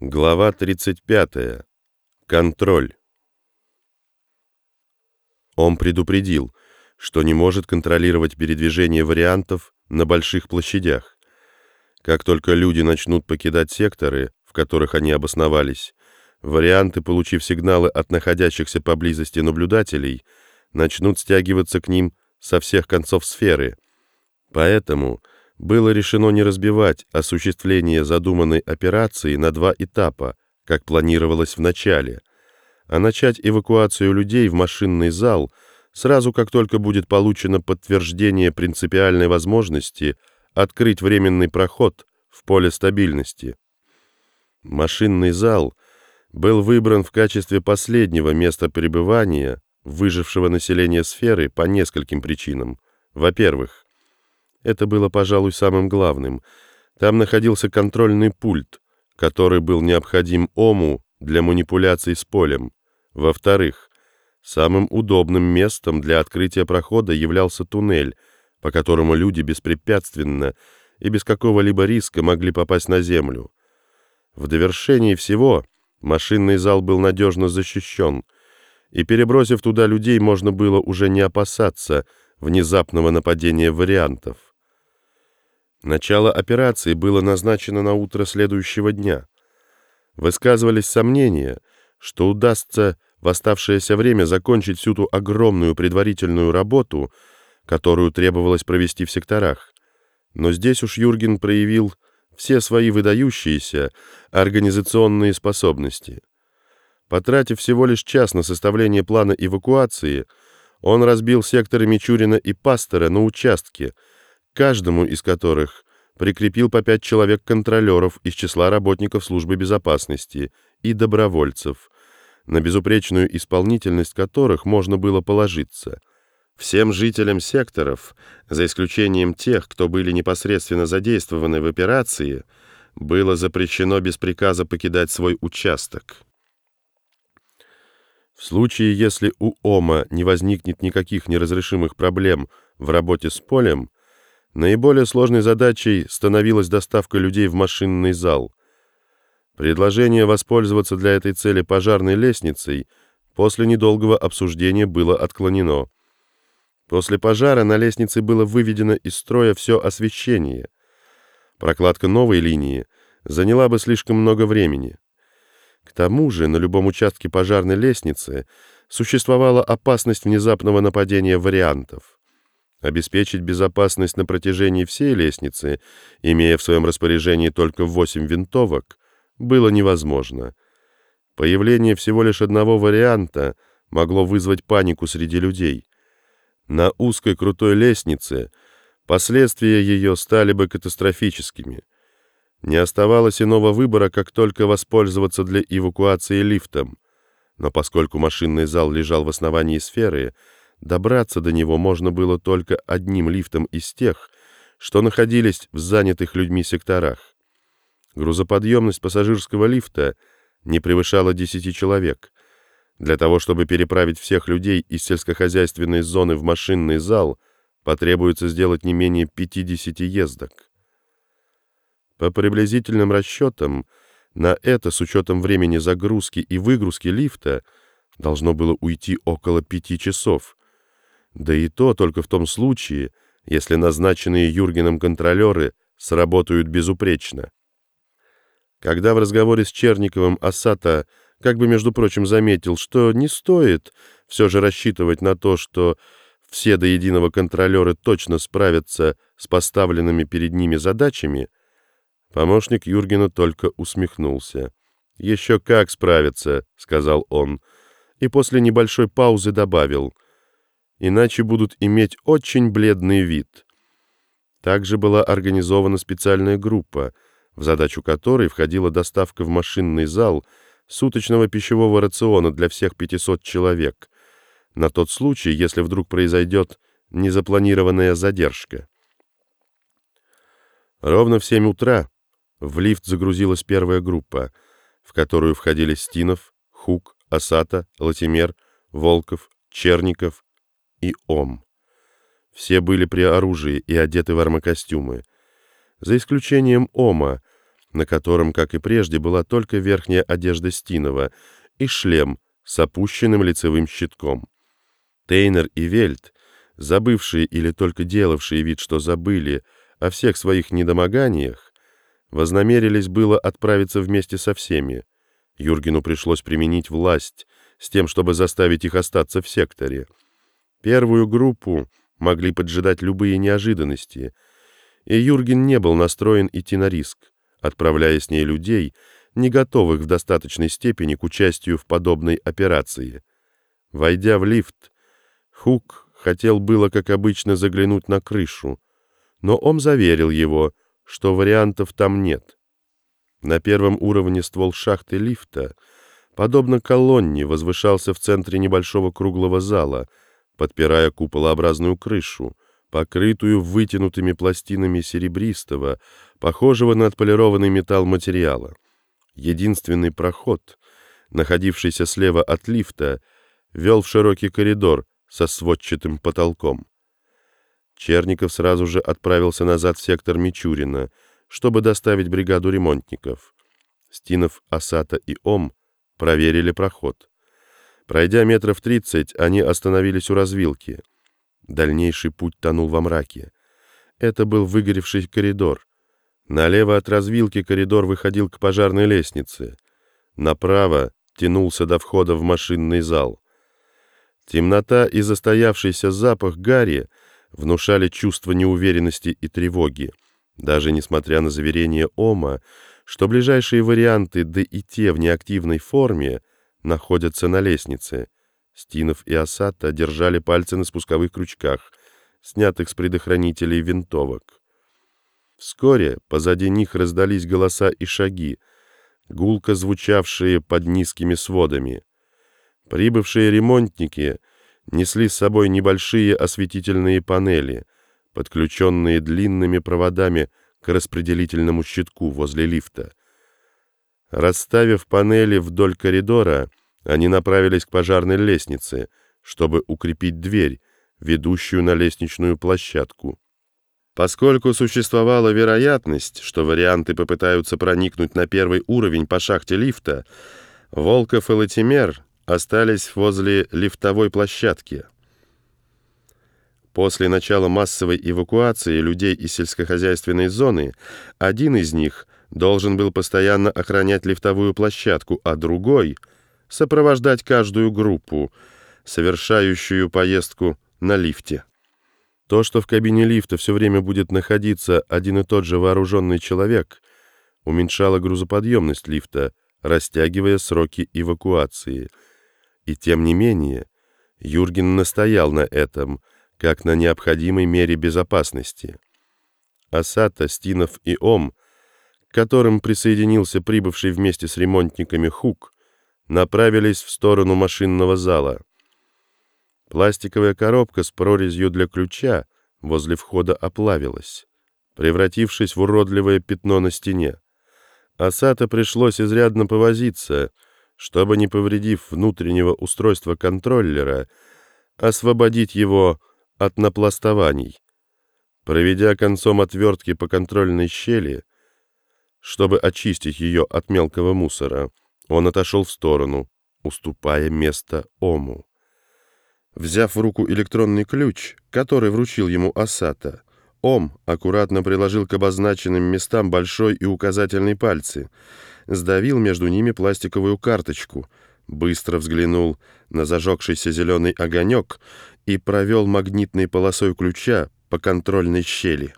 Глава 35. Контроль. Он предупредил, что не может контролировать передвижение вариантов на больших площадях. Как только люди начнут покидать секторы, в которых они обосновались, варианты, получив сигналы от находящихся поблизости наблюдателей, начнут стягиваться к ним со всех концов сферы. Поэтому было решено не разбивать осуществление задуманной операции на два этапа, как планировалось в начале, а начать эвакуацию людей в машинный зал сразу как только будет получено подтверждение принципиальной возможности открыть временный проход в поле стабильности. Машинный зал был выбран в качестве последнего места пребывания выжившего населения сферы по нескольким причинам. Во-первых, это было, пожалуй, самым главным. Там находился контрольный пульт, который был необходим Ому для манипуляций с полем. Во-вторых, самым удобным местом для открытия прохода являлся туннель, по которому люди беспрепятственно и без какого-либо риска могли попасть на землю. В довершении всего машинный зал был надежно защищен, и, перебросив туда людей, можно было уже не опасаться внезапного нападения вариантов. Начало операции было назначено на утро следующего дня. Высказывались сомнения, что удастся в оставшееся время закончить всю ту огромную предварительную работу, которую требовалось провести в секторах. Но здесь уж Юрген проявил все свои выдающиеся организационные способности. Потратив всего лишь час на составление плана эвакуации, он разбил секторы Мичурина и Пастора на участки – каждому из которых прикрепил по пять человек-контролеров из числа работников службы безопасности и добровольцев, на безупречную исполнительность которых можно было положиться. Всем жителям секторов, за исключением тех, кто были непосредственно задействованы в операции, было запрещено без приказа покидать свой участок. В случае, если у ОМА не возникнет никаких неразрешимых проблем в работе с полем, Наиболее сложной задачей становилась доставка людей в машинный зал. Предложение воспользоваться для этой цели пожарной лестницей после недолгого обсуждения было отклонено. После пожара на лестнице было выведено из строя все освещение. Прокладка новой линии заняла бы слишком много времени. К тому же на любом участке пожарной лестницы существовала опасность внезапного нападения вариантов. Обеспечить безопасность на протяжении всей лестницы, имея в своем распоряжении только восемь винтовок, было невозможно. Появление всего лишь одного варианта могло вызвать панику среди людей. На узкой крутой лестнице последствия ее стали бы катастрофическими. Не оставалось иного выбора, как только воспользоваться для эвакуации лифтом. Но поскольку машинный зал лежал в основании сферы, Добраться до него можно было только одним лифтом из тех, что находились в занятых людьми секторах. Грузоподъемность пассажирского лифта не превышала 10 человек. Для того, чтобы переправить всех людей из сельскохозяйственной зоны в машинный зал, потребуется сделать не менее 50 ездок. По приблизительным расчетам, на это, с учетом времени загрузки и выгрузки лифта, должно было уйти около пяти часов, да и то только в том случае, если назначенные Юргеном контролеры сработают безупречно. Когда в разговоре с Черниковым Асата как бы, между прочим, заметил, что не стоит все же рассчитывать на то, что все до единого контролеры точно справятся с поставленными перед ними задачами, помощник Юргена только усмехнулся. «Еще как справиться», — сказал он, и после небольшой паузы добавил — иначе будут иметь очень бледный вид. Также была организована специальная группа, в задачу которой входила доставка в машинный зал суточного пищевого рациона для всех 500 человек, на тот случай, если вдруг произойдет незапланированная задержка. Ровно в 7 утра в лифт загрузилась первая группа, в которую входили Стинов, Хук, Асата, Латимер, Волков, Черников, и Ом. Все были при оружии и одеты в армокостюмы. За исключением Ома, на котором, как и прежде, была только верхняя одежда Стинова и шлем с опущенным лицевым щитком. Тейнер и Вельт, забывшие или только делавшие вид, что забыли о всех своих недомоганиях, вознамерились было отправиться вместе со всеми. Юргену пришлось применить власть с тем, чтобы заставить их остаться в секторе. Первую группу могли поджидать любые неожиданности, и Юрген не был настроен идти на риск, отправляя с ней людей, не готовых в достаточной степени к участию в подобной операции. Войдя в лифт, Хук хотел было, как обычно, заглянуть на крышу, но он заверил его, что вариантов там нет. На первом уровне ствол шахты лифта, подобно колонне, возвышался в центре небольшого круглого зала, подпирая куполообразную крышу, покрытую вытянутыми пластинами серебристого, похожего на отполированный металл материала. Единственный проход, находившийся слева от лифта, вел в широкий коридор со сводчатым потолком. Черников сразу же отправился назад в сектор Мичурина, чтобы доставить бригаду ремонтников. Стинов, Асата и Ом проверили проход. Пройдя метров тридцать, они остановились у развилки. Дальнейший путь тонул во мраке. Это был выгоревший коридор. Налево от развилки коридор выходил к пожарной лестнице. Направо тянулся до входа в машинный зал. Темнота и застоявшийся запах гари внушали чувство неуверенности и тревоги, даже несмотря на заверение Ома, что ближайшие варианты, да и те в неактивной форме, находятся на лестнице. Стинов и Асата держали пальцы на спусковых крючках, снятых с предохранителей винтовок. Вскоре позади них раздались голоса и шаги, гулко звучавшие под низкими сводами. Прибывшие ремонтники несли с собой небольшие осветительные панели, подключенные длинными проводами к распределительному щитку возле лифта. Расставив панели вдоль коридора, они направились к пожарной лестнице, чтобы укрепить дверь, ведущую на лестничную площадку. Поскольку существовала вероятность, что варианты попытаются проникнуть на первый уровень по шахте лифта, Волков и Латимер остались возле лифтовой площадки. После начала массовой эвакуации людей из сельскохозяйственной зоны один из них должен был постоянно охранять лифтовую площадку, а другой — сопровождать каждую группу, совершающую поездку на лифте. То, что в кабине лифта все время будет находиться один и тот же вооруженный человек, уменьшало грузоподъемность лифта, растягивая сроки эвакуации. И тем не менее, Юрген настоял на этом, как на необходимой мере безопасности. Асата, Стинов и Ом, к которым присоединился прибывший вместе с ремонтниками Хук, направились в сторону машинного зала. Пластиковая коробка с прорезью для ключа возле входа оплавилась, превратившись в уродливое пятно на стене. Асата пришлось изрядно повозиться, чтобы, не повредив внутреннего устройства контроллера, освободить его от напластований. Проведя концом отвертки по контрольной щели, чтобы очистить ее от мелкого мусора, он отошел в сторону, уступая место Ому. Взяв в руку электронный ключ, который вручил ему Асата, Ом аккуратно приложил к обозначенным местам большой и указательный пальцы, сдавил между ними пластиковую карточку, быстро взглянул на зажегшийся зеленый огонек и провел магнитной полосой ключа по контрольной щели.